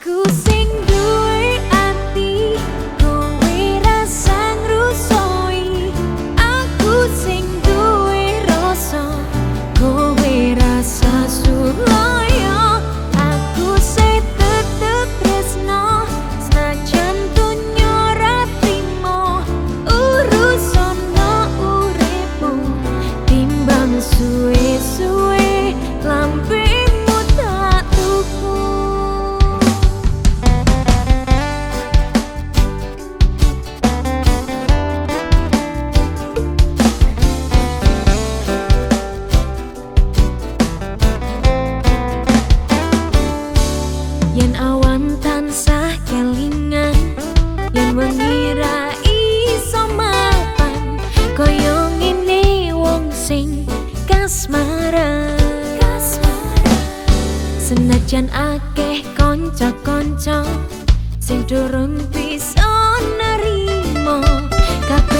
aku senajan akeh kanca-kanca sing durung bisa nerima kabeh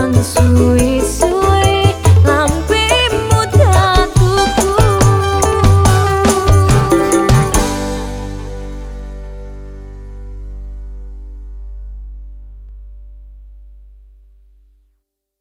sweet, sweet.